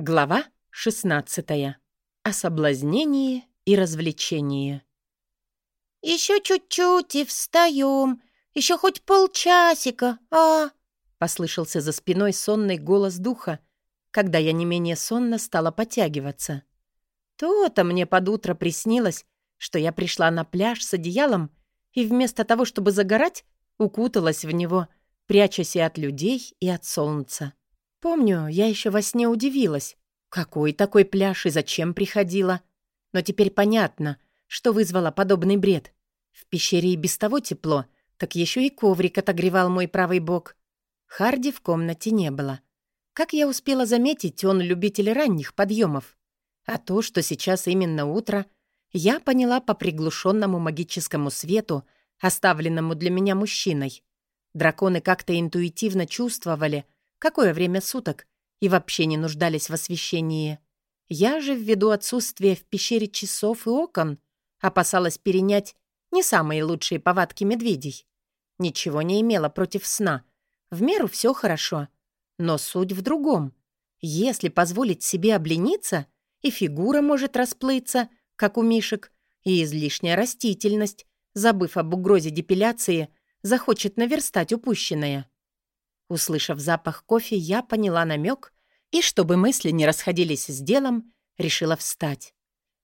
Глава 16. О соблазнении и развлечении. «Еще чуть-чуть и встаем. Еще хоть полчасика, а?» Послышался за спиной сонный голос духа, когда я не менее сонно стала потягиваться. То-то мне под утро приснилось, что я пришла на пляж с одеялом и вместо того, чтобы загорать, укуталась в него, прячась и от людей, и от солнца. Помню, я еще во сне удивилась, какой такой пляж и зачем приходила. Но теперь понятно, что вызвало подобный бред. В пещере и без того тепло, так еще и коврик отогревал мой правый бок. Харди в комнате не было. Как я успела заметить, он любитель ранних подъемов. А то, что сейчас именно утро, я поняла по приглушенному магическому свету, оставленному для меня мужчиной. Драконы как-то интуитивно чувствовали — какое время суток, и вообще не нуждались в освещении. Я же, ввиду отсутствия в пещере часов и окон, опасалась перенять не самые лучшие повадки медведей. Ничего не имела против сна. В меру все хорошо. Но суть в другом. Если позволить себе облениться, и фигура может расплыться, как у мишек, и излишняя растительность, забыв об угрозе депиляции, захочет наверстать упущенное. Услышав запах кофе, я поняла намек и, чтобы мысли не расходились с делом, решила встать.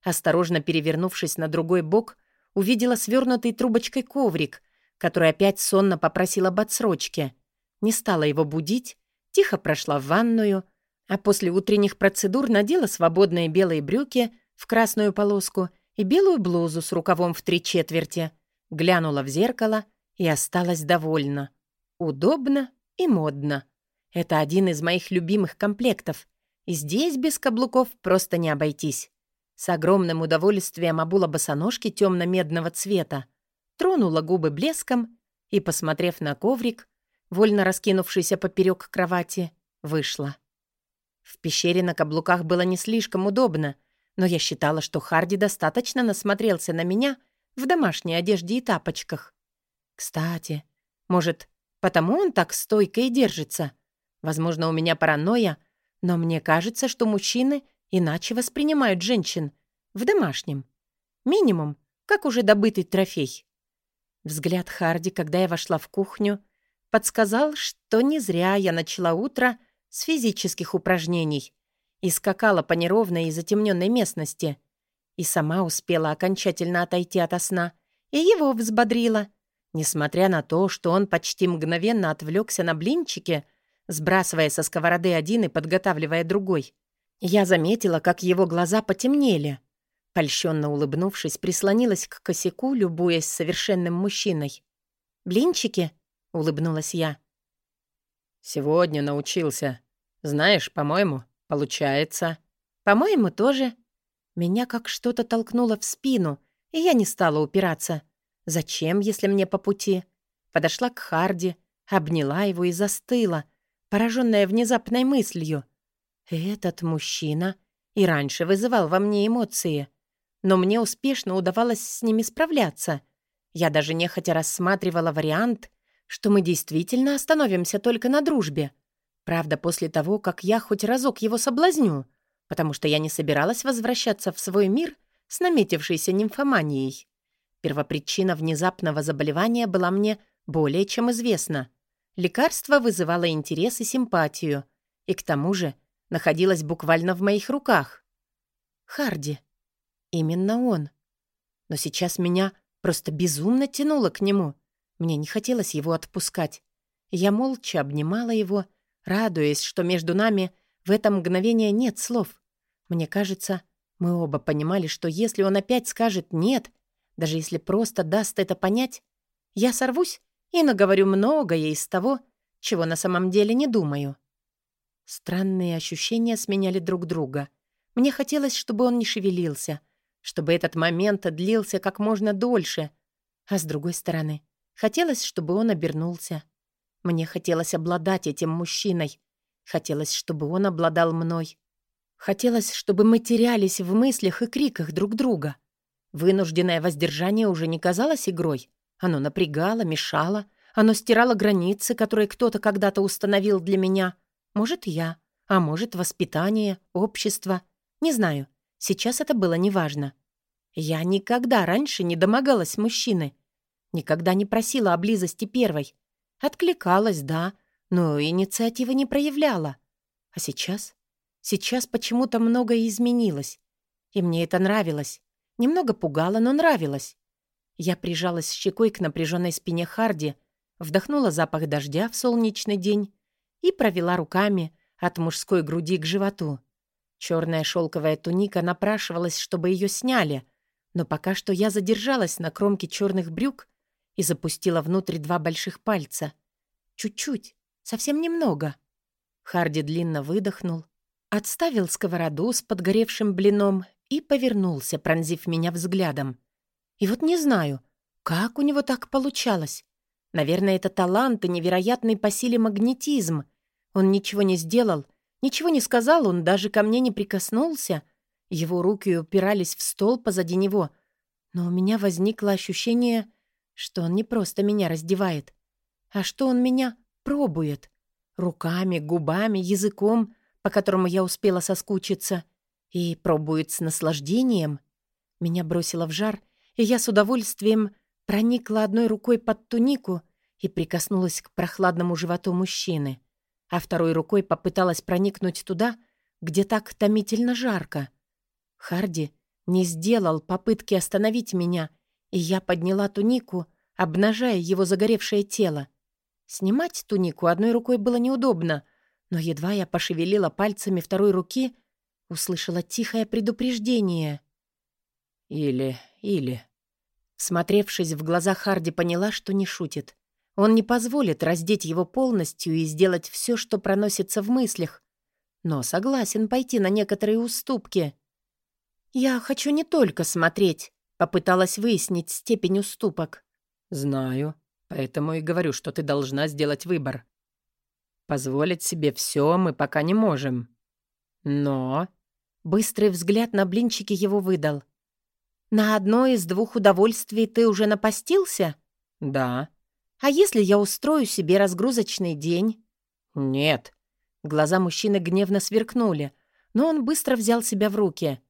Осторожно перевернувшись на другой бок, увидела свернутый трубочкой коврик, который опять сонно попросила об отсрочке. Не стала его будить, тихо прошла в ванную, а после утренних процедур надела свободные белые брюки в красную полоску и белую блузу с рукавом в три четверти, глянула в зеркало и осталась довольна. Удобно и модно. Это один из моих любимых комплектов. И здесь без каблуков просто не обойтись. С огромным удовольствием обула босоножки темно-медного цвета, тронула губы блеском и, посмотрев на коврик, вольно раскинувшийся поперек кровати, вышла. В пещере на каблуках было не слишком удобно, но я считала, что Харди достаточно насмотрелся на меня в домашней одежде и тапочках. Кстати, может, Потому он так стойко и держится. Возможно, у меня паранойя, но мне кажется, что мужчины иначе воспринимают женщин. В домашнем. Минимум, как уже добытый трофей. Взгляд Харди, когда я вошла в кухню, подсказал, что не зря я начала утро с физических упражнений и скакала по неровной и затемненной местности. И сама успела окончательно отойти от сна, и его взбодрила — Несмотря на то, что он почти мгновенно отвлекся на блинчики, сбрасывая со сковороды один и подготавливая другой, я заметила, как его глаза потемнели. Польщенно улыбнувшись, прислонилась к косяку, любуясь совершенным мужчиной. «Блинчики?» — улыбнулась я. «Сегодня научился. Знаешь, по-моему, получается». «По-моему, тоже». Меня как что-то толкнуло в спину, и я не стала упираться — Зачем, если мне по пути? Подошла к Харди, обняла его и застыла, пораженная внезапной мыслью. Этот мужчина и раньше вызывал во мне эмоции, но мне успешно удавалось с ними справляться. Я даже нехотя рассматривала вариант, что мы действительно остановимся только на дружбе. Правда, после того, как я хоть разок его соблазню, потому что я не собиралась возвращаться в свой мир с наметившейся нимфоманией. Первопричина внезапного заболевания была мне более чем известна. Лекарство вызывало интерес и симпатию, и к тому же находилось буквально в моих руках. Харди. Именно он. Но сейчас меня просто безумно тянуло к нему. Мне не хотелось его отпускать. Я молча обнимала его, радуясь, что между нами в это мгновение нет слов. Мне кажется, мы оба понимали, что если он опять скажет «нет», даже если просто даст это понять, я сорвусь и наговорю многое из того, чего на самом деле не думаю. Странные ощущения сменяли друг друга. Мне хотелось, чтобы он не шевелился, чтобы этот момент длился как можно дольше. А с другой стороны, хотелось, чтобы он обернулся. Мне хотелось обладать этим мужчиной. Хотелось, чтобы он обладал мной. Хотелось, чтобы мы терялись в мыслях и криках друг друга — Вынужденное воздержание уже не казалось игрой. Оно напрягало, мешало. Оно стирало границы, которые кто-то когда-то установил для меня. Может, я. А может, воспитание, общество. Не знаю. Сейчас это было неважно. Я никогда раньше не домогалась мужчины. Никогда не просила о близости первой. Откликалась, да, но инициативы не проявляла. А сейчас? Сейчас почему-то многое изменилось. И мне это нравилось. Немного пугало, но нравилось. Я прижалась щекой к напряженной спине Харди, вдохнула запах дождя в солнечный день и провела руками от мужской груди к животу. Черная шелковая туника напрашивалась, чтобы ее сняли, но пока что я задержалась на кромке черных брюк и запустила внутрь два больших пальца. Чуть-чуть, совсем немного. Харди длинно выдохнул, отставил сковороду с подгоревшим блином и повернулся, пронзив меня взглядом. И вот не знаю, как у него так получалось. Наверное, это талант и невероятный по силе магнетизм. Он ничего не сделал, ничего не сказал, он даже ко мне не прикоснулся. Его руки упирались в стол позади него. Но у меня возникло ощущение, что он не просто меня раздевает, а что он меня пробует. Руками, губами, языком, по которому я успела соскучиться. И пробует с наслаждением. Меня бросило в жар — и я с удовольствием проникла одной рукой под тунику и прикоснулась к прохладному животу мужчины, а второй рукой попыталась проникнуть туда, где так томительно жарко. Харди не сделал попытки остановить меня, и я подняла тунику, обнажая его загоревшее тело. Снимать тунику одной рукой было неудобно, но едва я пошевелила пальцами второй руки, услышала тихое предупреждение. «Или или... Смотревшись в глаза Харди, поняла, что не шутит. Он не позволит раздеть его полностью и сделать все, что проносится в мыслях. Но согласен пойти на некоторые уступки. «Я хочу не только смотреть», — попыталась выяснить степень уступок. «Знаю, поэтому и говорю, что ты должна сделать выбор. Позволить себе все мы пока не можем. Но...» Быстрый взгляд на блинчики его выдал. «На одно из двух удовольствий ты уже напастился?» «Да». «А если я устрою себе разгрузочный день?» «Нет». Глаза мужчины гневно сверкнули, но он быстро взял себя в руки.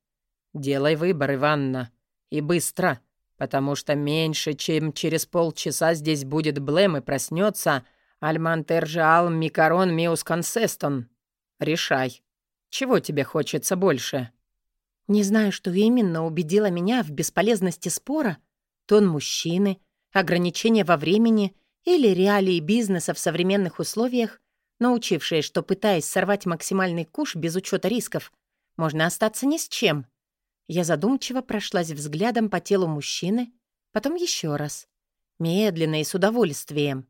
«Делай выбор, Иванна. И быстро, потому что меньше, чем через полчаса здесь будет Блэм и проснется Альмантержиал Микарон Миус Консестон. Решай, чего тебе хочется больше?» Не знаю, что именно убедило меня в бесполезности спора. Тон мужчины, ограничения во времени или реалии бизнеса в современных условиях, научившие, что, пытаясь сорвать максимальный куш без учета рисков, можно остаться ни с чем. Я задумчиво прошлась взглядом по телу мужчины, потом еще раз. Медленно и с удовольствием.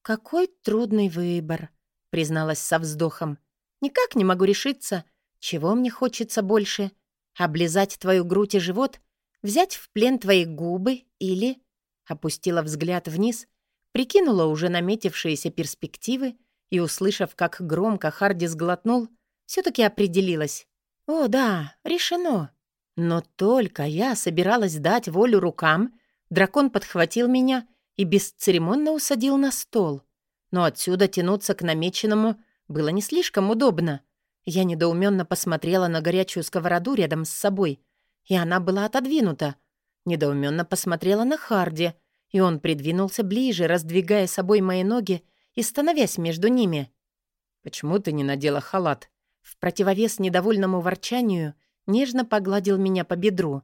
«Какой трудный выбор», — призналась со вздохом. «Никак не могу решиться, чего мне хочется больше Облизать твою грудь и живот? Взять в плен твои губы или...» Опустила взгляд вниз, прикинула уже наметившиеся перспективы и, услышав, как громко Харди сглотнул, все-таки определилась. «О, да, решено!» Но только я собиралась дать волю рукам, дракон подхватил меня и бесцеремонно усадил на стол. Но отсюда тянуться к намеченному было не слишком удобно. Я недоуменно посмотрела на горячую сковороду рядом с собой, и она была отодвинута. Недоуменно посмотрела на Харди, и он придвинулся ближе, раздвигая собой мои ноги и становясь между ними. «Почему ты не надела халат?» В противовес недовольному ворчанию нежно погладил меня по бедру.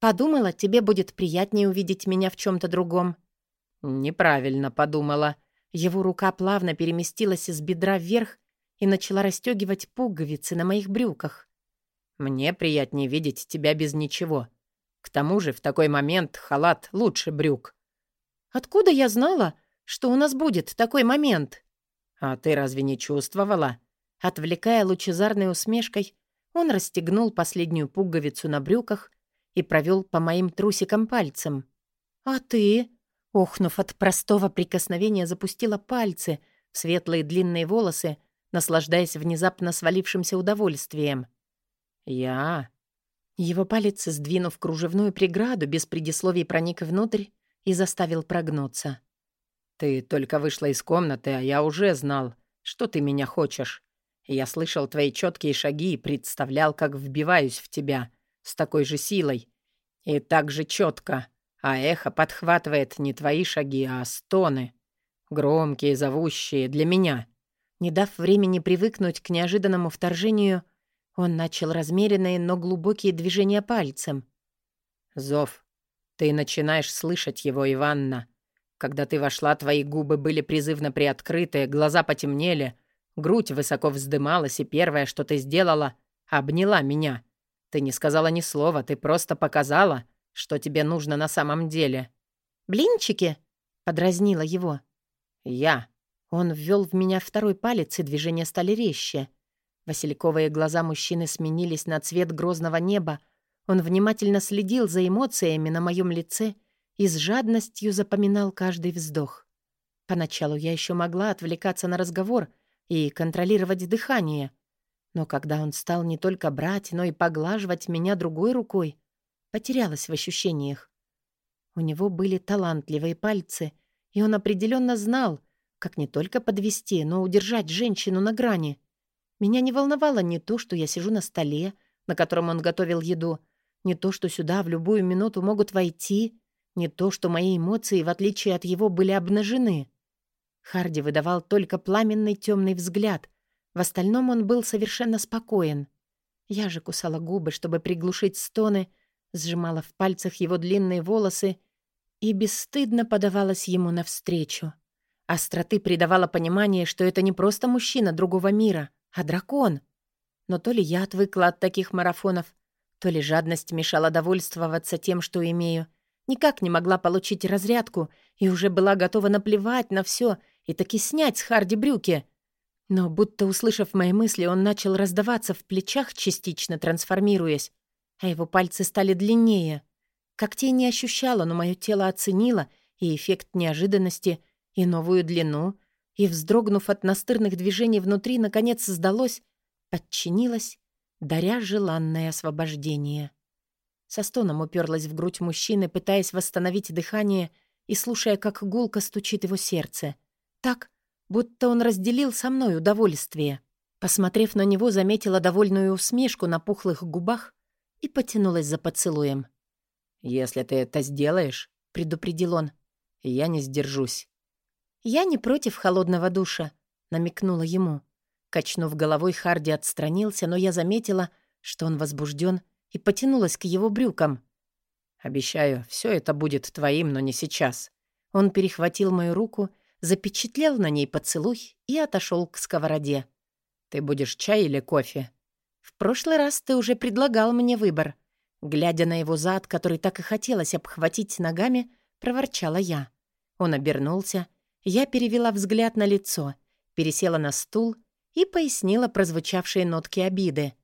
«Подумала, тебе будет приятнее увидеть меня в чем то другом». «Неправильно подумала». Его рука плавно переместилась из бедра вверх и начала расстегивать пуговицы на моих брюках. «Мне приятнее видеть тебя без ничего. К тому же в такой момент халат лучше брюк». «Откуда я знала, что у нас будет такой момент?» «А ты разве не чувствовала?» Отвлекая лучезарной усмешкой, он расстегнул последнюю пуговицу на брюках и провел по моим трусикам пальцем. «А ты?» Охнув от простого прикосновения, запустила пальцы в светлые длинные волосы, наслаждаясь внезапно свалившимся удовольствием. «Я...» Его палец, сдвинув кружевную преграду, без предисловий проник внутрь и заставил прогнуться. «Ты только вышла из комнаты, а я уже знал, что ты меня хочешь. Я слышал твои четкие шаги и представлял, как вбиваюсь в тебя с такой же силой и так же четко, а эхо подхватывает не твои шаги, а стоны. Громкие, зовущие для меня. Не дав времени привыкнуть к неожиданному вторжению, он начал размеренные, но глубокие движения пальцем. «Зов. Ты начинаешь слышать его, Иванна. Когда ты вошла, твои губы были призывно приоткрыты, глаза потемнели, грудь высоко вздымалась, и первое, что ты сделала, обняла меня. Ты не сказала ни слова, ты просто показала, что тебе нужно на самом деле». «Блинчики?» — подразнила его. «Я». Он ввел в меня второй палец, и движения стали резче. Васильковые глаза мужчины сменились на цвет грозного неба. Он внимательно следил за эмоциями на моем лице и с жадностью запоминал каждый вздох. Поначалу я еще могла отвлекаться на разговор и контролировать дыхание. Но когда он стал не только брать, но и поглаживать меня другой рукой, потерялась в ощущениях. У него были талантливые пальцы, и он определенно знал, как не только подвести, но удержать женщину на грани. Меня не волновало не то, что я сижу на столе, на котором он готовил еду, не то, что сюда в любую минуту могут войти, не то, что мои эмоции, в отличие от его, были обнажены. Харди выдавал только пламенный темный взгляд. В остальном он был совершенно спокоен. Я же кусала губы, чтобы приглушить стоны, сжимала в пальцах его длинные волосы и бесстыдно подавалась ему навстречу. Остроты придавало понимание, что это не просто мужчина другого мира, а дракон. Но то ли я отвыкла от таких марафонов, то ли жадность мешала довольствоваться тем, что имею. Никак не могла получить разрядку и уже была готова наплевать на все и таки снять с Харди брюки. Но будто услышав мои мысли, он начал раздаваться в плечах, частично трансформируясь, а его пальцы стали длиннее. Когтей не ощущала, но мое тело оценило и эффект неожиданности, и новую длину, и, вздрогнув от настырных движений внутри, наконец сдалось, подчинилось, даря желанное освобождение. Со стоном уперлась в грудь мужчины, пытаясь восстановить дыхание и слушая, как гулко стучит его сердце. Так, будто он разделил со мной удовольствие. Посмотрев на него, заметила довольную усмешку на пухлых губах и потянулась за поцелуем. «Если ты это сделаешь», — предупредил он, — «я не сдержусь». «Я не против холодного душа», — намекнула ему. Качнув головой, Харди отстранился, но я заметила, что он возбужден, и потянулась к его брюкам. «Обещаю, все это будет твоим, но не сейчас». Он перехватил мою руку, запечатлел на ней поцелуй и отошел к сковороде. «Ты будешь чай или кофе?» «В прошлый раз ты уже предлагал мне выбор». Глядя на его зад, который так и хотелось обхватить ногами, проворчала я. Он обернулся, я перевела взгляд на лицо, пересела на стул и пояснила прозвучавшие нотки обиды.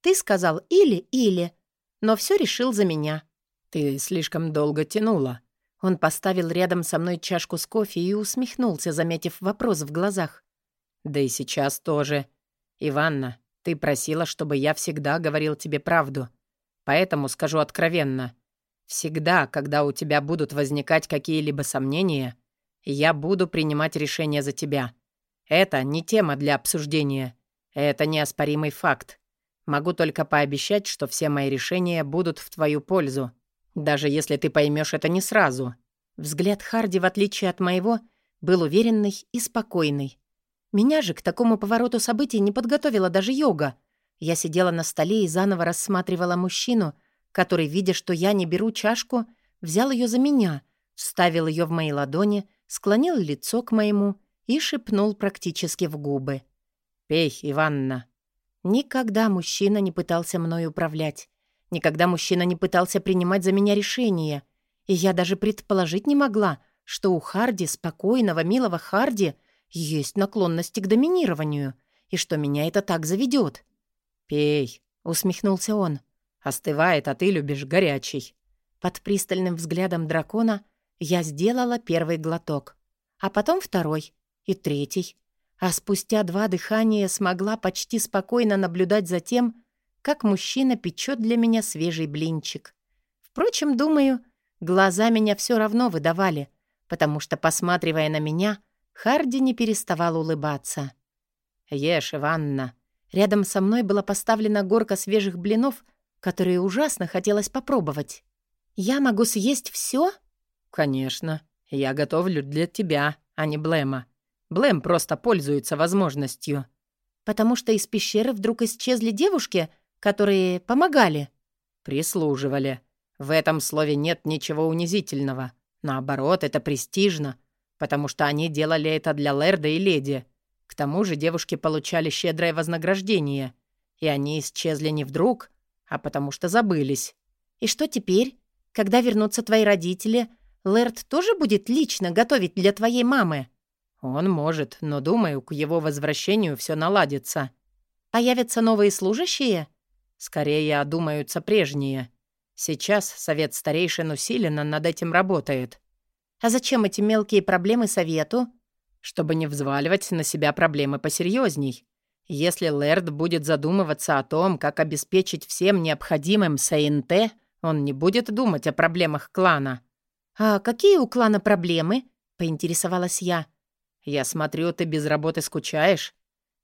«Ты сказал «или-или», но все решил за меня». «Ты слишком долго тянула». Он поставил рядом со мной чашку с кофе и усмехнулся, заметив вопрос в глазах. «Да и сейчас тоже. Иванна, ты просила, чтобы я всегда говорил тебе правду. Поэтому скажу откровенно. Всегда, когда у тебя будут возникать какие-либо сомнения, я буду принимать решение за тебя. Это не тема для обсуждения. Это неоспоримый факт. Могу только пообещать, что все мои решения будут в твою пользу. Даже если ты поймешь это не сразу». Взгляд Харди, в отличие от моего, был уверенный и спокойный. Меня же к такому повороту событий не подготовила даже йога. Я сидела на столе и заново рассматривала мужчину, который, видя, что я не беру чашку, взял ее за меня, вставил ее в мои ладони, склонил лицо к моему и шепнул практически в губы. «Пей, Иванна». Никогда мужчина не пытался мной управлять. Никогда мужчина не пытался принимать за меня решения. И я даже предположить не могла, что у Харди, спокойного, милого Харди, есть наклонности к доминированию, и что меня это так заведет. «Пей», — усмехнулся он. «Остывает, а ты любишь горячий». Под пристальным взглядом дракона я сделала первый глоток, а потом второй и третий, а спустя два дыхания смогла почти спокойно наблюдать за тем, как мужчина печет для меня свежий блинчик. Впрочем, думаю, глаза меня все равно выдавали, потому что, посматривая на меня, Харди не переставал улыбаться. «Ешь, Иванна», Рядом со мной была поставлена горка свежих блинов, которые ужасно хотелось попробовать. «Я могу съесть все? «Конечно. Я готовлю для тебя, а не Блэма. Блэм просто пользуется возможностью». «Потому что из пещеры вдруг исчезли девушки, которые помогали?» «Прислуживали. В этом слове нет ничего унизительного. Наоборот, это престижно, потому что они делали это для Лерда и Леди. К тому же девушки получали щедрое вознаграждение, и они исчезли не вдруг, а потому что забылись. И что теперь? Когда вернутся твои родители, Лэрд тоже будет лично готовить для твоей мамы? Он может, но, думаю, к его возвращению все наладится. Появятся новые служащие? Скорее одумаются прежние. Сейчас совет старейшин усиленно над этим работает. А зачем эти мелкие проблемы совету? Чтобы не взваливать на себя проблемы посерьезней. Если Лэрд будет задумываться о том, как обеспечить всем необходимым СНТ, он не будет думать о проблемах клана. «А какие у клана проблемы?» — поинтересовалась я. «Я смотрю, ты без работы скучаешь?»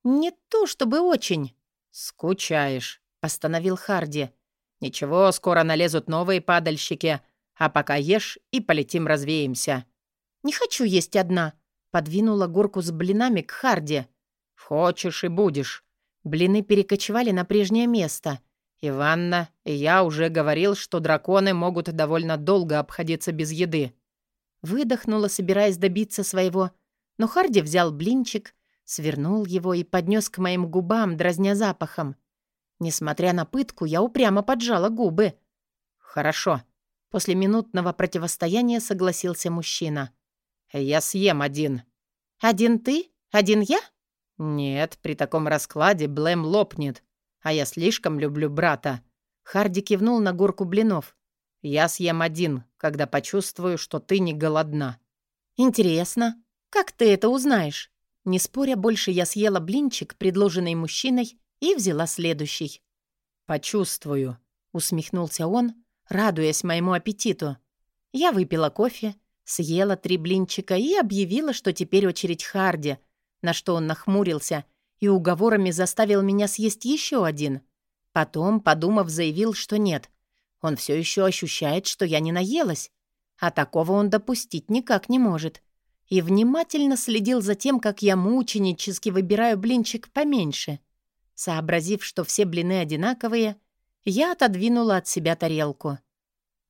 «Не то чтобы очень». «Скучаешь», — постановил Харди. «Ничего, скоро налезут новые падальщики, а пока ешь и полетим развеемся». «Не хочу есть одна», — подвинула горку с блинами к Харди. «Хочешь и будешь». Блины перекочевали на прежнее место. «Иванна, я уже говорил, что драконы могут довольно долго обходиться без еды». Выдохнула, собираясь добиться своего, но Харди взял блинчик, свернул его и поднес к моим губам, дразня запахом. Несмотря на пытку, я упрямо поджала губы. «Хорошо». После минутного противостояния согласился мужчина. «Я съем один». «Один ты? Один я?» «Нет, при таком раскладе Блэм лопнет, а я слишком люблю брата». Харди кивнул на горку блинов. «Я съем один, когда почувствую, что ты не голодна». «Интересно, как ты это узнаешь?» Не споря, больше я съела блинчик, предложенный мужчиной, и взяла следующий. «Почувствую», — усмехнулся он, радуясь моему аппетиту. Я выпила кофе, съела три блинчика и объявила, что теперь очередь Харди, на что он нахмурился и уговорами заставил меня съесть еще один. Потом, подумав, заявил, что нет. Он все еще ощущает, что я не наелась, а такого он допустить никак не может. И внимательно следил за тем, как я мученически выбираю блинчик поменьше. Сообразив, что все блины одинаковые, я отодвинула от себя тарелку.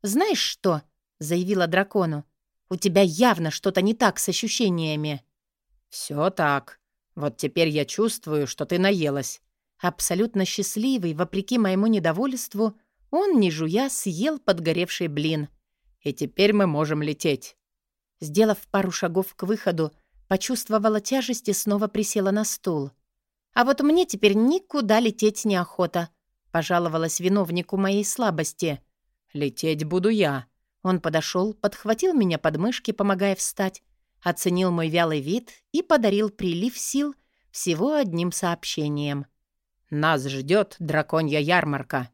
«Знаешь что?» — заявила дракону. «У тебя явно что-то не так с ощущениями». «Все так. Вот теперь я чувствую, что ты наелась». Абсолютно счастливый, вопреки моему недовольству, он, не жуя, съел подгоревший блин. «И теперь мы можем лететь». Сделав пару шагов к выходу, почувствовала тяжесть и снова присела на стул. «А вот мне теперь никуда лететь неохота», — пожаловалась виновнику моей слабости. «Лететь буду я». Он подошел, подхватил меня под мышки, помогая встать, оценил мой вялый вид и подарил прилив сил всего одним сообщением. «Нас ждет драконья ярмарка».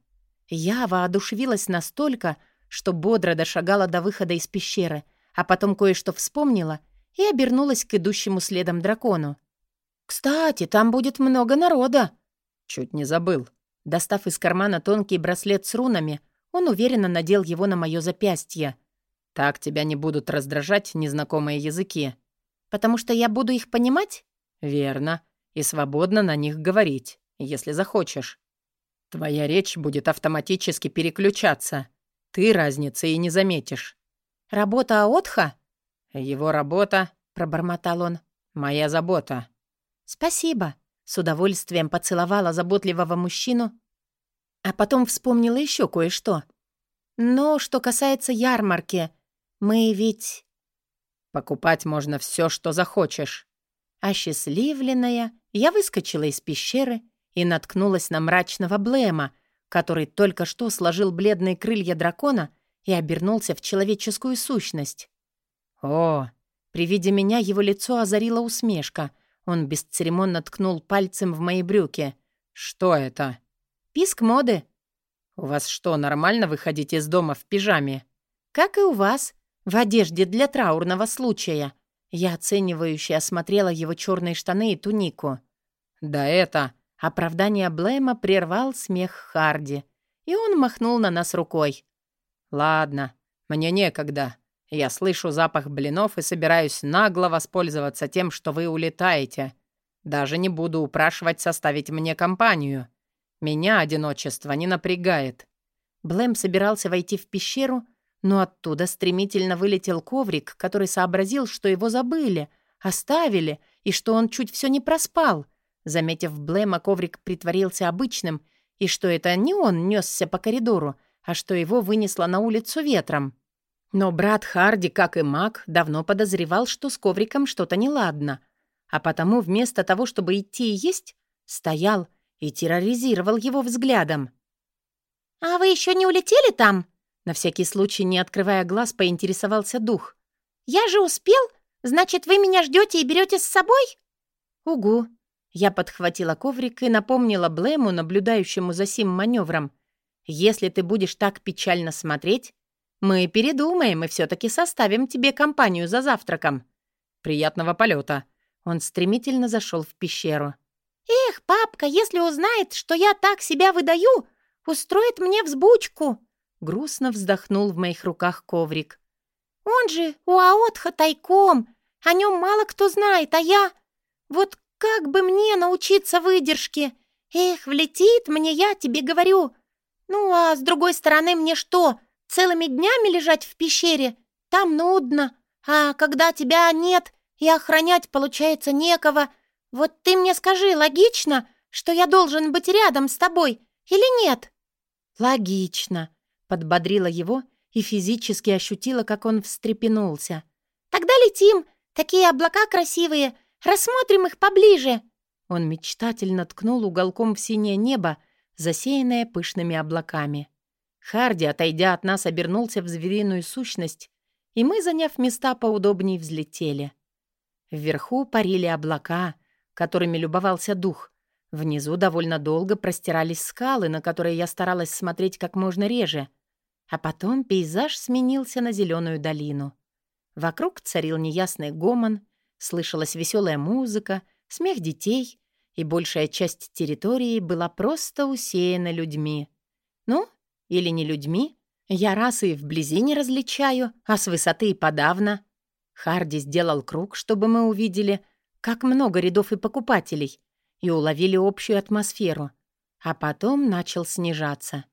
Я воодушевилась настолько, что бодро дошагала до выхода из пещеры, а потом кое-что вспомнила и обернулась к идущему следом дракону. «Кстати, там будет много народа!» «Чуть не забыл». Достав из кармана тонкий браслет с рунами, он уверенно надел его на мое запястье. «Так тебя не будут раздражать незнакомые языки». «Потому что я буду их понимать?» «Верно. И свободно на них говорить, если захочешь. Твоя речь будет автоматически переключаться. Ты разницы и не заметишь». «Работа Отха?» «Его работа», — пробормотал он, — «моя забота». «Спасибо», — с удовольствием поцеловала заботливого мужчину, а потом вспомнила еще кое-что. «Но что касается ярмарки, мы ведь...» «Покупать можно все, что захочешь». Осчастливленная, я выскочила из пещеры и наткнулась на мрачного Блэма, который только что сложил бледные крылья дракона и обернулся в человеческую сущность. «О!» При виде меня его лицо озарила усмешка — он бесцеремонно ткнул пальцем в мои брюки. «Что это?» «Писк моды». «У вас что, нормально выходить из дома в пижаме?» «Как и у вас. В одежде для траурного случая». Я оценивающе осмотрела его черные штаны и тунику. «Да это... Оправдание Блэма прервал смех Харди, и он махнул на нас рукой. «Ладно, мне некогда. Я слышу запах блинов и собираюсь нагло воспользоваться тем, что вы улетаете. Даже не буду упрашивать составить мне компанию. Меня одиночество не напрягает». Блэм собирался войти в пещеру, но оттуда стремительно вылетел коврик, который сообразил, что его забыли, оставили, и что он чуть все не проспал. Заметив Блэма, коврик притворился обычным, и что это не он несся по коридору, а что его вынесло на улицу ветром. Но брат Харди, как и маг, давно подозревал, что с ковриком что-то неладно, а потому вместо того, чтобы идти и есть, стоял и терроризировал его взглядом. «А вы еще не улетели там?» На всякий случай, не открывая глаз, поинтересовался дух. «Я же успел? Значит, вы меня ждете и берете с собой?» «Угу». Я подхватила коврик и напомнила Блэму, наблюдающему за сим маневром. «Если ты будешь так печально смотреть, мы передумаем и все-таки составим тебе компанию за завтраком. Приятного полета!» Он стремительно зашел в пещеру. «Эх, папка, если узнает, что я так себя выдаю, устроит мне взбучку!» Грустно вздохнул в моих руках коврик. «Он же у Аотха тайком. О нем мало кто знает, а я... Вот как бы мне научиться выдержке? Эх, влетит мне, я тебе говорю. Ну, а с другой стороны, мне что, целыми днями лежать в пещере? Там нудно. А когда тебя нет и охранять, получается, некого. Вот ты мне скажи, логично, что я должен быть рядом с тобой или нет?» «Логично», Подбодрила его и физически ощутила, как он встрепенулся. «Тогда летим! Такие облака красивые! Рассмотрим их поближе!» Он мечтательно ткнул уголком в синее небо, засеянное пышными облаками. Харди, отойдя от нас, обернулся в звериную сущность, и мы, заняв места поудобнее, взлетели. Вверху парили облака, которыми любовался дух. Внизу довольно долго простирались скалы, на которые я старалась смотреть как можно реже. А потом пейзаж сменился на зеленую долину. Вокруг царил неясный гомон, слышалась веселая музыка, смех детей, и большая часть территории была просто усеяна людьми. Ну, или не людьми. Я раз и вблизи не различаю, а с высоты и подавно. Харди сделал круг, чтобы мы увидели, как много рядов и покупателей, и уловили общую атмосферу, а потом начал снижаться.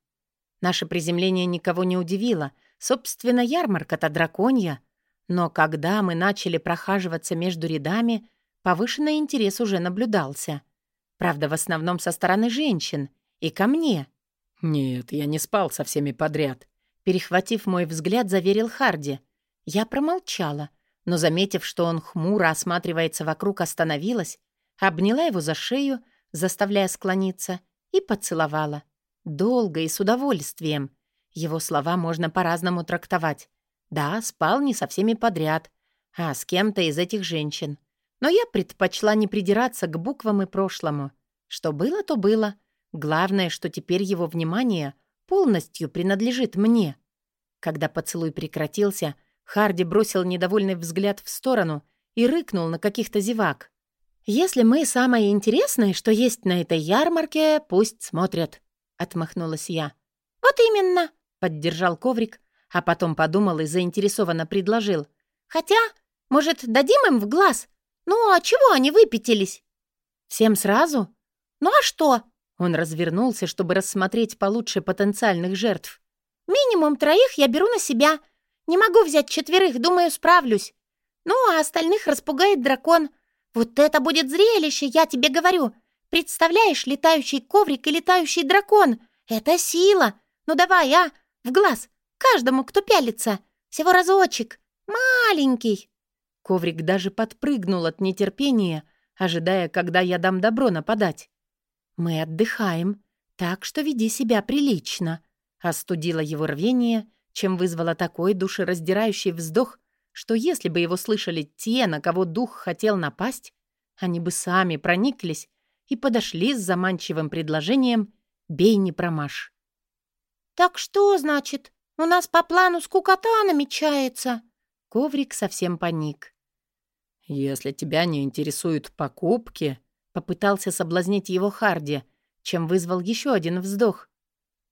Наше приземление никого не удивило. Собственно, ярмарка-то драконья. Но когда мы начали прохаживаться между рядами, повышенный интерес уже наблюдался. Правда, в основном со стороны женщин. И ко мне. «Нет, я не спал со всеми подряд», — перехватив мой взгляд, заверил Харди. Я промолчала, но, заметив, что он хмуро осматривается вокруг, остановилась обняла его за шею, заставляя склониться, и поцеловала. Долго и с удовольствием. Его слова можно по-разному трактовать. Да, спал не со всеми подряд, а с кем-то из этих женщин. Но я предпочла не придираться к буквам и прошлому. Что было, то было. Главное, что теперь его внимание полностью принадлежит мне. Когда поцелуй прекратился, Харди бросил недовольный взгляд в сторону и рыкнул на каких-то зевак. «Если мы самое интересное, что есть на этой ярмарке, пусть смотрят», — отмахнулась я. «Вот именно», — поддержал коврик, а потом подумал и заинтересованно предложил. «Хотя, может, дадим им в глаз? Ну, а чего они выпятились?» «Всем сразу?» «Ну а что?» Он развернулся, чтобы рассмотреть получше потенциальных жертв. «Минимум троих я беру на себя. Не могу взять четверых, думаю, справлюсь. Ну, а остальных распугает дракон». «Вот это будет зрелище, я тебе говорю! Представляешь, летающий коврик и летающий дракон! Это сила! Ну давай, а, в глаз! Каждому, кто пялится! Всего разочек! Маленький!» Коврик даже подпрыгнул от нетерпения, ожидая, когда я дам добро нападать. «Мы отдыхаем, так что веди себя прилично», — остудила его рвение, чем вызвало такой душераздирающий вздох, что если бы его слышали те, на кого дух хотел напасть, они бы сами прониклись и подошли с заманчивым предложением «бей не промажь». «Так что, значит, у нас по плану скукота намечается?» Коврик совсем паник. «Если тебя не интересуют покупки, Попытался соблазнить его Харди, чем вызвал еще один вздох.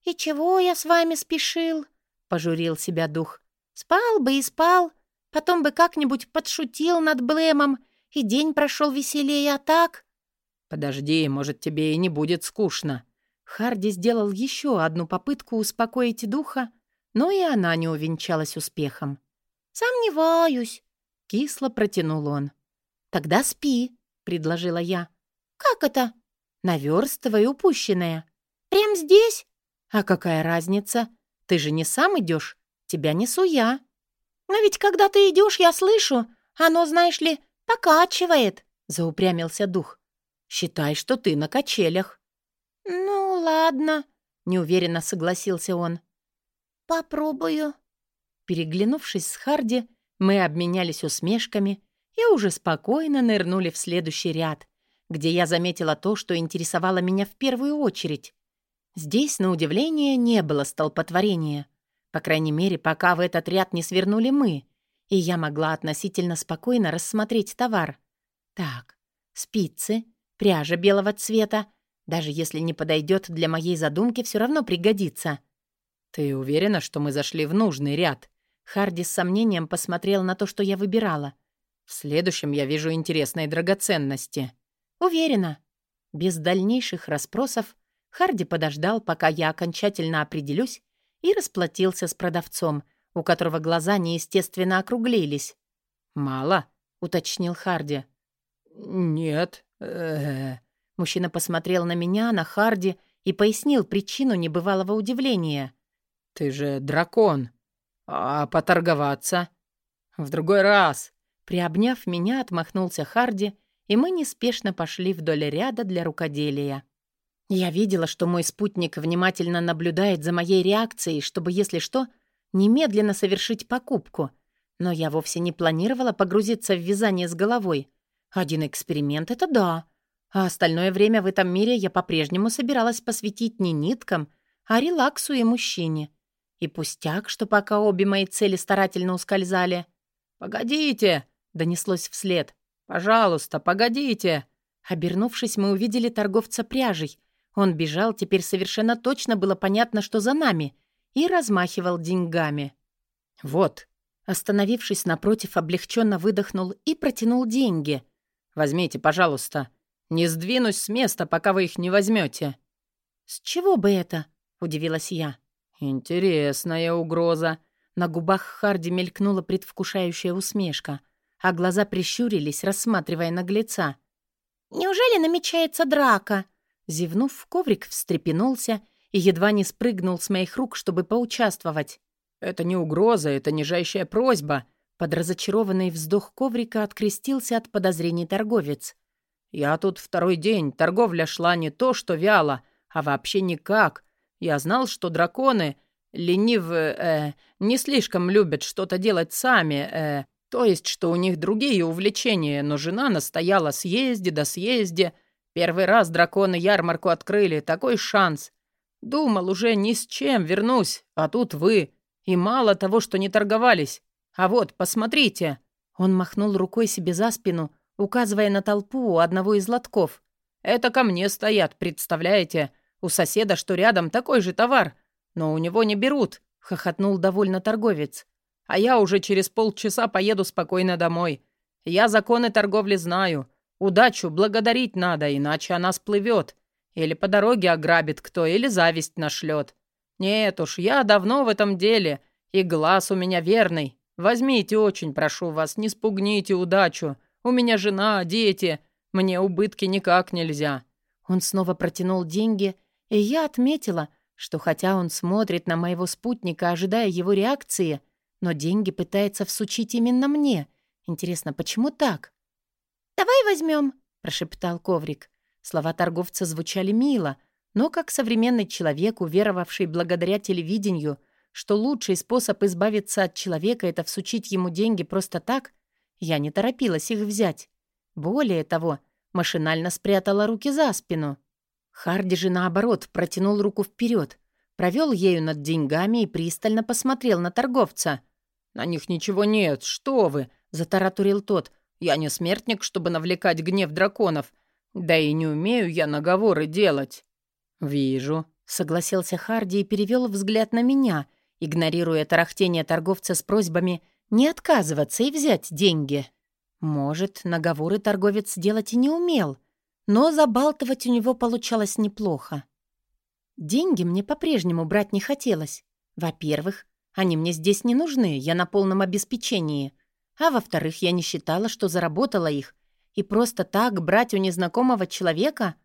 «И чего я с вами спешил?» — пожурил себя дух. «Спал бы и спал, потом бы как-нибудь подшутил над Блэмом, и день прошел веселее, а так...» «Подожди, может, тебе и не будет скучно». Харди сделал еще одну попытку успокоить духа, но и она не увенчалась успехом. «Сомневаюсь», — кисло протянул он. «Тогда спи», — предложила я. «Как это?» «Наверстывай упущенное». «Прям здесь?» «А какая разница? Ты же не сам идешь, тебя несу я». «Но ведь когда ты идешь, я слышу, оно, знаешь ли, покачивает», — заупрямился дух. «Считай, что ты на качелях». «Ну, ладно», — неуверенно согласился он. «Попробую». Переглянувшись с Харди, мы обменялись усмешками и уже спокойно нырнули в следующий ряд, где я заметила то, что интересовало меня в первую очередь. Здесь, на удивление, не было столпотворения. По крайней мере, пока в этот ряд не свернули мы, и я могла относительно спокойно рассмотреть товар. Так, спицы, пряжа белого цвета, даже если не подойдет для моей задумки, все равно пригодится. «Ты уверена, что мы зашли в нужный ряд?» Харди с сомнением посмотрел на то, что я выбирала. «В следующем я вижу интересные драгоценности». «Уверена». Без дальнейших расспросов Харди подождал, пока я окончательно определюсь, и расплатился с продавцом, у которого глаза неестественно округлились. «Мало?» — уточнил Харди. «Нет». Э -э. Мужчина посмотрел на меня, на Харди и пояснил причину небывалого удивления. «Ты же дракон. А поторговаться?» «В другой раз!» Приобняв меня, отмахнулся Харди, и мы неспешно пошли вдоль ряда для рукоделия. Я видела, что мой спутник внимательно наблюдает за моей реакцией, чтобы, если что, немедленно совершить покупку. Но я вовсе не планировала погрузиться в вязание с головой. Один эксперимент — это да. А остальное время в этом мире я по-прежнему собиралась посвятить не ниткам, а релаксу и мужчине. И пустяк, что пока обе мои цели старательно ускользали. «Погодите!» — донеслось вслед. «Пожалуйста, погодите!» Обернувшись, мы увидели торговца пряжей. Он бежал, теперь совершенно точно было понятно, что за нами, и размахивал деньгами. «Вот!» Остановившись напротив, облегченно выдохнул и протянул деньги. «Возьмите, пожалуйста. Не сдвинусь с места, пока вы их не возьмете». «С чего бы это?» — удивилась я. «Интересная угроза». На губах Харди мелькнула предвкушающая усмешка, а глаза прищурились, рассматривая наглеца. «Неужели намечается драка?» Зевнув, коврик встрепенулся и едва не спрыгнул с моих рук, чтобы поучаствовать. «Это не угроза, это нижайшая просьба», под разочарованный вздох коврика открестился от подозрений торговец. «Я тут второй день, торговля шла не то, что вяло, а вообще никак. Я знал, что драконы ленивы, э, не слишком любят что-то делать сами, э, то есть, что у них другие увлечения, но жена настояла съезде да съезде. Первый раз драконы ярмарку открыли, такой шанс. Думал, уже ни с чем вернусь, а тут вы. И мало того, что не торговались. А вот, посмотрите». Он махнул рукой себе за спину, указывая на толпу у одного из лотков. «Это ко мне стоят, представляете? У соседа, что рядом, такой же товар, но у него не берут», — хохотнул довольно торговец. «А я уже через полчаса поеду спокойно домой. Я законы торговли знаю. Удачу благодарить надо, иначе она сплывет. Или по дороге ограбит кто, или зависть нашлет. Нет уж, я давно в этом деле, и глаз у меня верный. Возьмите, очень прошу вас, не спугните удачу. У меня жена, дети. Мне убытки никак нельзя». Он снова протянул деньги — и я отметила, что хотя он смотрит на моего спутника, ожидая его реакции, но деньги пытается всучить именно мне. Интересно, почему так? «Давай возьмем», — прошептал коврик. Слова торговца звучали мило, но как современный человек, уверовавший благодаря телевидению, что лучший способ избавиться от человека — это всучить ему деньги просто так, я не торопилась их взять. Более того, машинально спрятала руки за спину. Харди же, наоборот, протянул руку вперед, провел ею над деньгами и пристально посмотрел на торговца. «На них ничего нет, что вы!» — затаратурил тот. «Я не смертник, чтобы навлекать гнев драконов. Да и не умею я наговоры делать». «Вижу», — согласился Харди и перевел взгляд на меня, игнорируя тарахтение торговца с просьбами не отказываться и взять деньги. Может, наговоры торговец делать и не умел, но забалтывать у него получалось неплохо. Деньги мне по-прежнему брать не хотелось. Во-первых, они мне здесь не нужны, я на полном обеспечении. А во-вторых, я не считала, что заработала их. И просто так брать у незнакомого человека?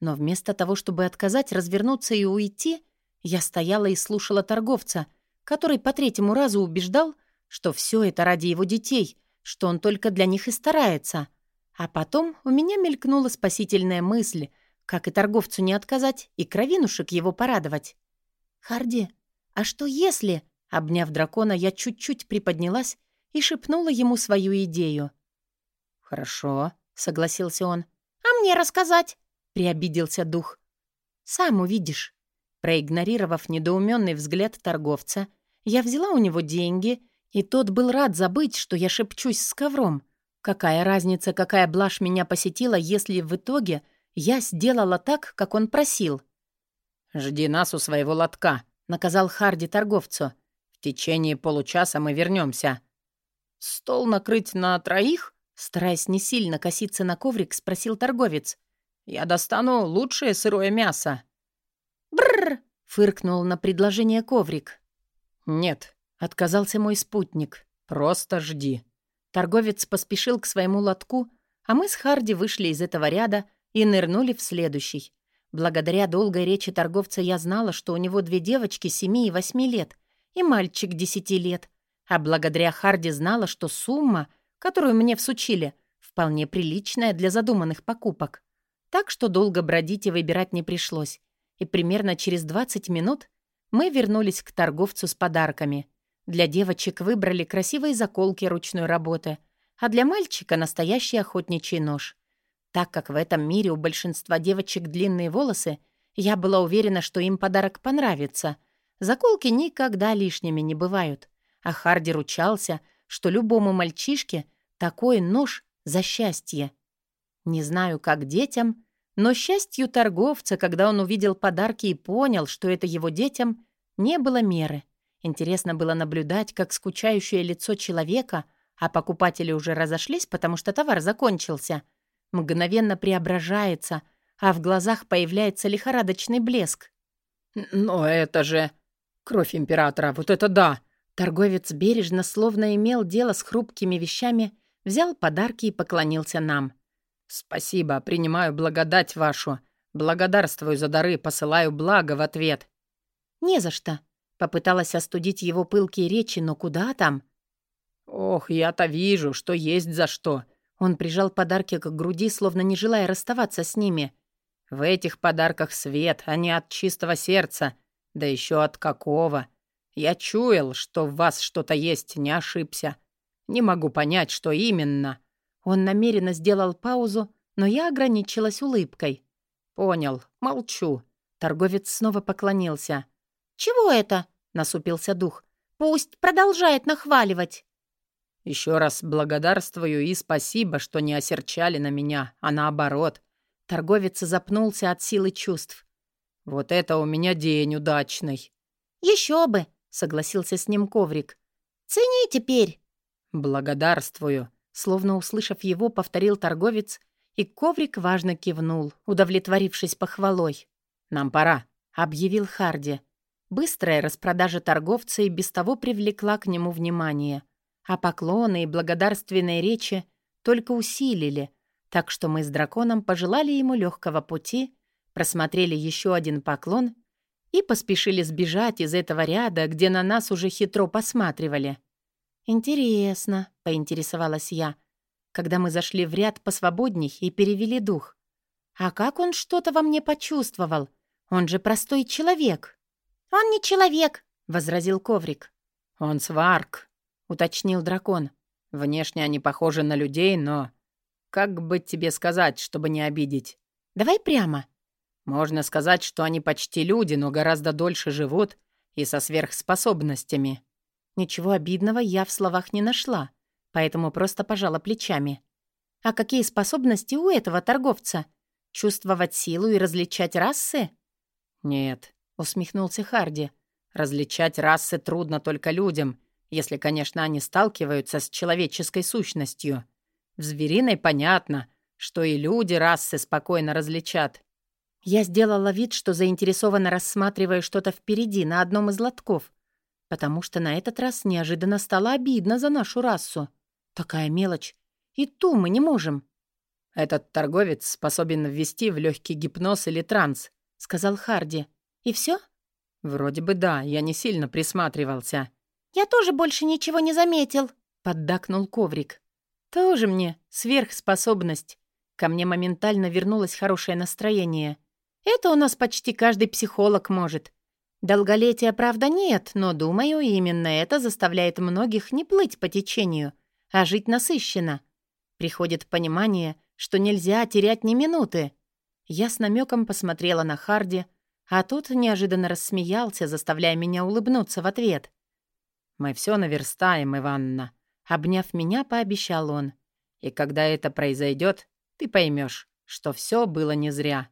Но вместо того, чтобы отказать, развернуться и уйти, я стояла и слушала торговца, который по третьему разу убеждал, что все это ради его детей, что он только для них и старается. А потом у меня мелькнула спасительная мысль, как и торговцу не отказать и кровинушек его порадовать. «Харди, а что если...» Обняв дракона, я чуть-чуть приподнялась и шепнула ему свою идею. «Хорошо», — согласился он. «А мне рассказать?» — приобиделся дух. «Сам увидишь». Проигнорировав недоуменный взгляд торговца, я взяла у него деньги и тот был рад забыть, что я шепчусь с ковром. Какая разница, какая блажь меня посетила, если в итоге я сделала так, как он просил. «Жди нас у своего лотка», — наказал Харди торговцу. «В течение получаса мы вернемся. «Стол накрыть на троих?» Стараясь не сильно коситься на коврик, спросил торговец. «Я достану лучшее сырое мясо». «Бррр!» — фыркнул на предложение коврик. «Нет, Отказался мой спутник. «Просто жди». Торговец поспешил к своему лотку, а мы с Харди вышли из этого ряда и нырнули в следующий. Благодаря долгой речи торговца я знала, что у него две девочки семи и восьми лет и мальчик десяти лет, а благодаря Харди знала, что сумма, которую мне всучили, вполне приличная для задуманных покупок. Так что долго бродить и выбирать не пришлось, и примерно через 20 минут мы вернулись к торговцу с подарками — для девочек выбрали красивые заколки ручной работы, а для мальчика — настоящий охотничий нож. Так как в этом мире у большинства девочек длинные волосы, я была уверена, что им подарок понравится. Заколки никогда лишними не бывают. А Харди ручался, что любому мальчишке такой нож за счастье. Не знаю, как детям, но счастью торговца, когда он увидел подарки и понял, что это его детям, не было меры. Интересно было наблюдать, как скучающее лицо человека, а покупатели уже разошлись, потому что товар закончился, мгновенно преображается, а в глазах появляется лихорадочный блеск. «Но это же... Кровь императора, вот это да!» Торговец бережно, словно имел дело с хрупкими вещами, взял подарки и поклонился нам. «Спасибо, принимаю благодать вашу. Благодарствую за дары, посылаю благо в ответ». «Не за что», Попыталась остудить его пылкие речи, но куда там? «Ох, я-то вижу, что есть за что!» Он прижал подарки к груди, словно не желая расставаться с ними. «В этих подарках свет, а не от чистого сердца. Да еще от какого. Я чуял, что в вас что-то есть, не ошибся. Не могу понять, что именно». Он намеренно сделал паузу, но я ограничилась улыбкой. «Понял, молчу». Торговец снова поклонился. «Чего это?» — насупился дух. «Пусть продолжает нахваливать». Еще раз благодарствую и спасибо, что не осерчали на меня, а наоборот». Торговец запнулся от силы чувств. «Вот это у меня день удачный». Еще бы», — согласился с ним коврик. «Цени теперь». «Благодарствую», — словно услышав его, повторил торговец, и коврик важно кивнул, удовлетворившись похвалой. «Нам пора», — объявил Харди. Быстрая распродажа торговца и без того привлекла к нему внимание, а поклоны и благодарственные речи только усилили, так что мы с драконом пожелали ему легкого пути, просмотрели еще один поклон и поспешили сбежать из этого ряда, где на нас уже хитро посматривали. «Интересно», — поинтересовалась я, когда мы зашли в ряд посвободней и перевели дух. «А как он что-то во мне почувствовал? Он же простой человек». «Он не человек», — возразил коврик. «Он сварк», — уточнил дракон. «Внешне они похожи на людей, но... Как бы тебе сказать, чтобы не обидеть?» «Давай прямо». «Можно сказать, что они почти люди, но гораздо дольше живут и со сверхспособностями». Ничего обидного я в словах не нашла, поэтому просто пожала плечами. «А какие способности у этого торговца? Чувствовать силу и различать расы? Нет, усмехнулся Харди. Различать расы трудно только людям, если, конечно, они сталкиваются с человеческой сущностью. В звериной понятно, что и люди расы спокойно различат. Я сделала вид, что заинтересованно рассматриваю что-то впереди, на одном из лотков, потому что на этот раз неожиданно стало обидно за нашу расу. Такая мелочь. И ту мы не можем. «Этот торговец способен ввести в легкий гипноз или транс», — сказал Харди. «И все? «Вроде бы да, я не сильно присматривался». «Я тоже больше ничего не заметил», — поддакнул коврик. «Тоже мне сверхспособность». Ко мне моментально вернулось хорошее настроение. Это у нас почти каждый психолог может. Долголетия, правда, нет, но, думаю, именно это заставляет многих не плыть по течению, а жить насыщенно. Приходит понимание, что нельзя терять ни минуты. Я с намеком посмотрела на Харди, а тот неожиданно рассмеялся, заставляя меня улыбнуться в ответ. «Мы все наверстаем, Иванна», — обняв меня, пообещал он. «И когда это произойдет, ты поймешь, что все было не зря».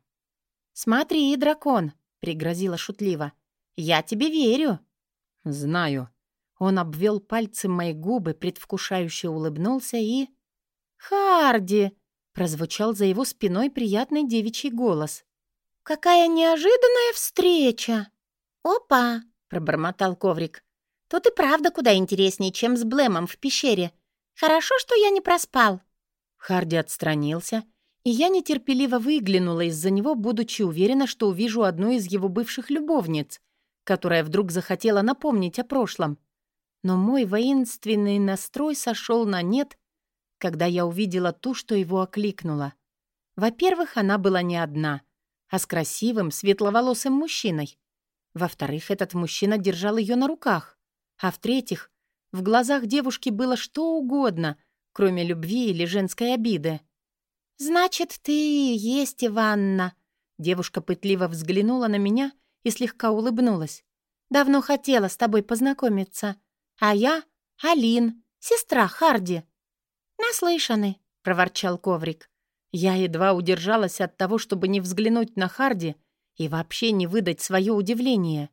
«Смотри, дракон», — пригрозила шутливо. «Я тебе верю». «Знаю». Он обвел пальцем мои губы, предвкушающе улыбнулся и... «Харди!» — прозвучал за его спиной приятный девичий голос. «Какая неожиданная встреча!» «Опа!» — пробормотал коврик. «Тут и правда куда интереснее, чем с Блэмом в пещере. Хорошо, что я не проспал». Харди отстранился, и я нетерпеливо выглянула из-за него, будучи уверена, что увижу одну из его бывших любовниц, которая вдруг захотела напомнить о прошлом. Но мой воинственный настрой сошел на нет, когда я увидела ту, что его окликнула. Во-первых, она была не одна, а с красивым, светловолосым мужчиной. Во-вторых, этот мужчина держал ее на руках. А в-третьих, в глазах девушки было что угодно, кроме любви или женской обиды. «Значит, ты и есть Иванна». Девушка пытливо взглянула на меня и слегка улыбнулась. «Давно хотела с тобой познакомиться. А я — Алин, сестра Харди». «Наслышаны», — проворчал коврик. Я едва удержалась от того, чтобы не взглянуть на Харди и вообще не выдать свое удивление.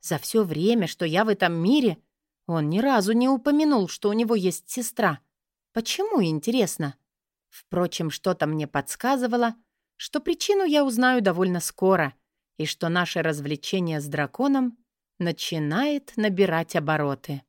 За все время, что я в этом мире, он ни разу не упомянул, что у него есть сестра. Почему, интересно? Впрочем, что-то мне подсказывало, что причину я узнаю довольно скоро, и что наше развлечение с драконом начинает набирать обороты.